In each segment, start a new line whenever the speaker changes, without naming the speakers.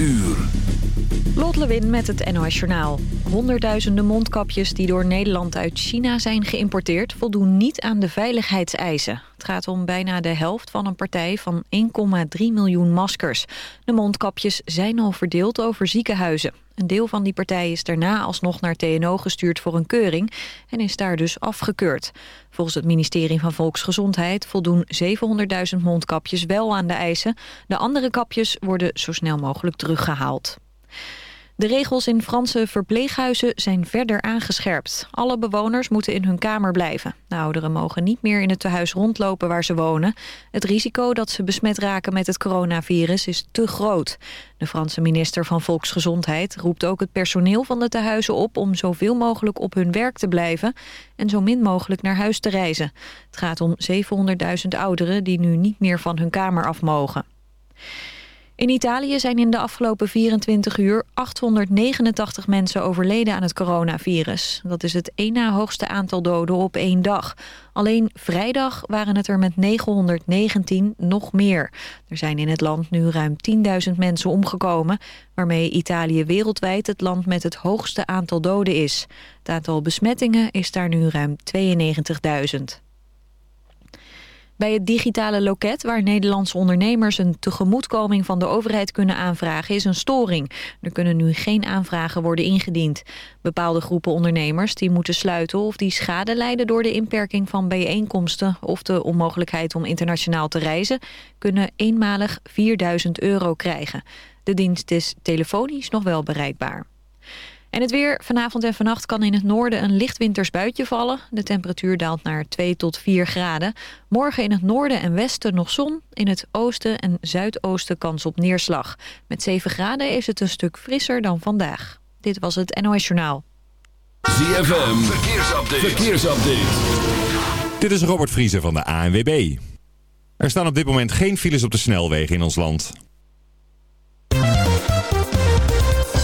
uur.
Met het NOS Journaal. Honderdduizenden mondkapjes die door Nederland uit China zijn geïmporteerd... voldoen niet aan de veiligheidseisen. Het gaat om bijna de helft van een partij van 1,3 miljoen maskers. De mondkapjes zijn al verdeeld over ziekenhuizen. Een deel van die partij is daarna alsnog naar TNO gestuurd voor een keuring... en is daar dus afgekeurd. Volgens het ministerie van Volksgezondheid voldoen 700.000 mondkapjes wel aan de eisen. De andere kapjes worden zo snel mogelijk teruggehaald. De regels in Franse verpleeghuizen zijn verder aangescherpt. Alle bewoners moeten in hun kamer blijven. De ouderen mogen niet meer in het tehuis rondlopen waar ze wonen. Het risico dat ze besmet raken met het coronavirus is te groot. De Franse minister van Volksgezondheid roept ook het personeel van de tehuizen op... om zoveel mogelijk op hun werk te blijven en zo min mogelijk naar huis te reizen. Het gaat om 700.000 ouderen die nu niet meer van hun kamer af mogen. In Italië zijn in de afgelopen 24 uur 889 mensen overleden aan het coronavirus. Dat is het één na hoogste aantal doden op één dag. Alleen vrijdag waren het er met 919 nog meer. Er zijn in het land nu ruim 10.000 mensen omgekomen... waarmee Italië wereldwijd het land met het hoogste aantal doden is. Het aantal besmettingen is daar nu ruim 92.000. Bij het digitale loket waar Nederlandse ondernemers een tegemoetkoming van de overheid kunnen aanvragen is een storing. Er kunnen nu geen aanvragen worden ingediend. Bepaalde groepen ondernemers die moeten sluiten of die schade lijden door de inperking van bijeenkomsten of de onmogelijkheid om internationaal te reizen, kunnen eenmalig 4000 euro krijgen. De dienst is telefonisch nog wel bereikbaar. En het weer. Vanavond en vannacht kan in het noorden een licht winters buitje vallen. De temperatuur daalt naar 2 tot 4 graden. Morgen in het noorden en westen nog zon. In het oosten en zuidoosten kans op neerslag. Met 7 graden is het een stuk frisser dan vandaag. Dit was het NOS Journaal.
ZFM. Verkeersupdate. Verkeersupdate.
Dit is Robert Vriezer van de ANWB. Er staan op dit moment geen files op de snelwegen in ons land.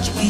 much we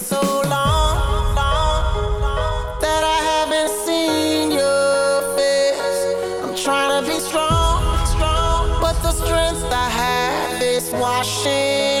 so long, that I haven't seen your face. I'm
trying to
be strong, strong, but
the strength I
have is
washing.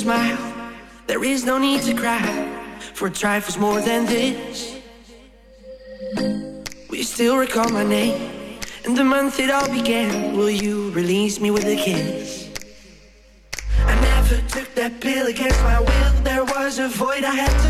smile. There is no need to cry for trifles more than this. Will you still recall my name and the month it all began? Will you release me with a kiss? I never took that pill against my will. There was a void I had to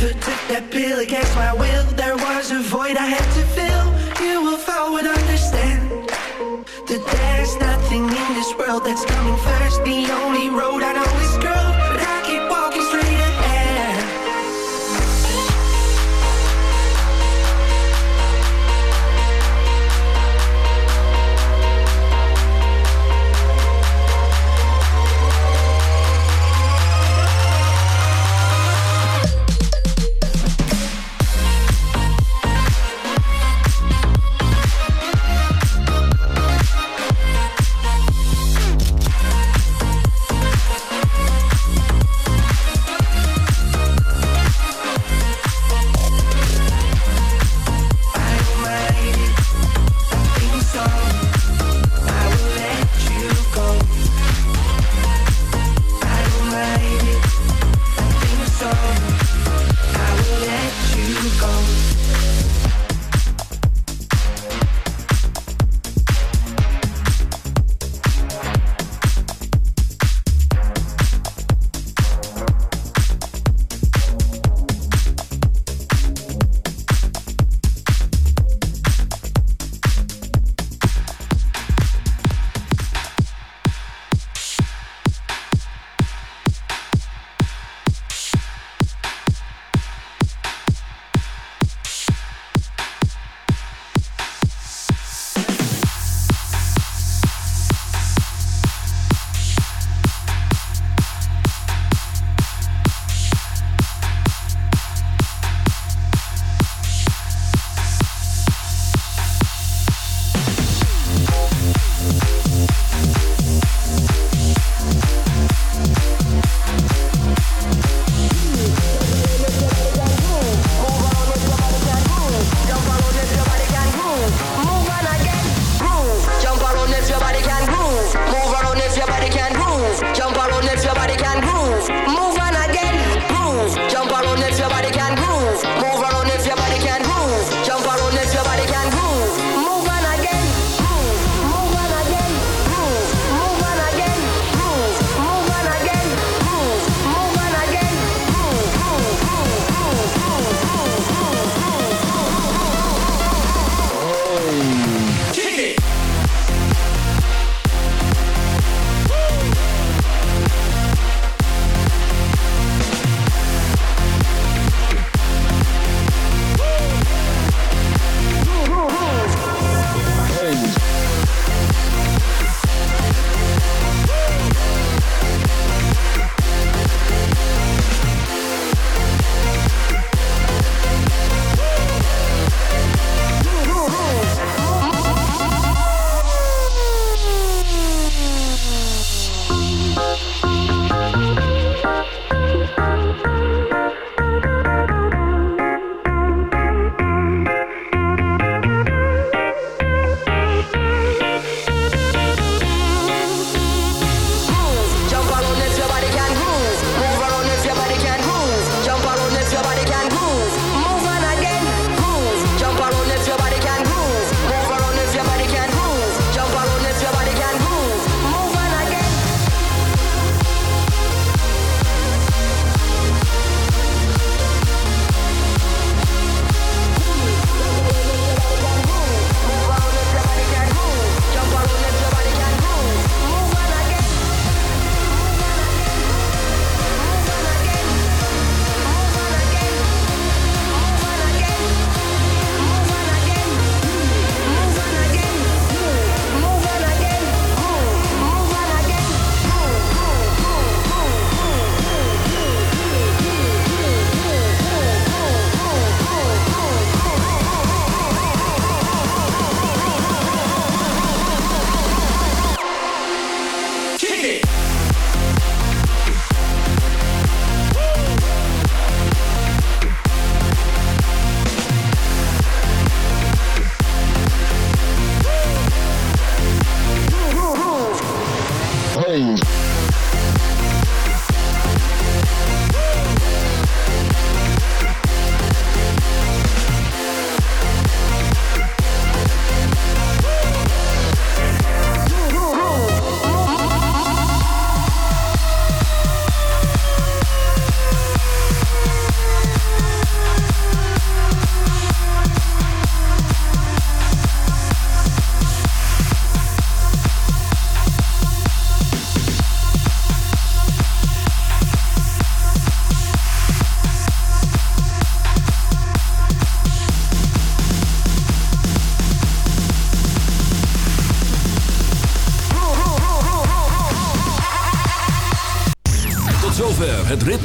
Never took that pill against my will. There was a void I had to fill. You, if I would understand that there's nothing in this world that's coming first. The only road I know is curved,